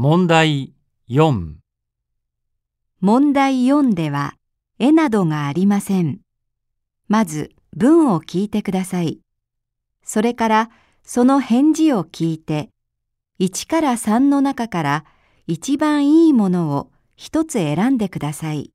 問題4問題4では絵などがありません。まず文を聞いてください。それからその返事を聞いて1から3の中から一番いいものを一つ選んでください。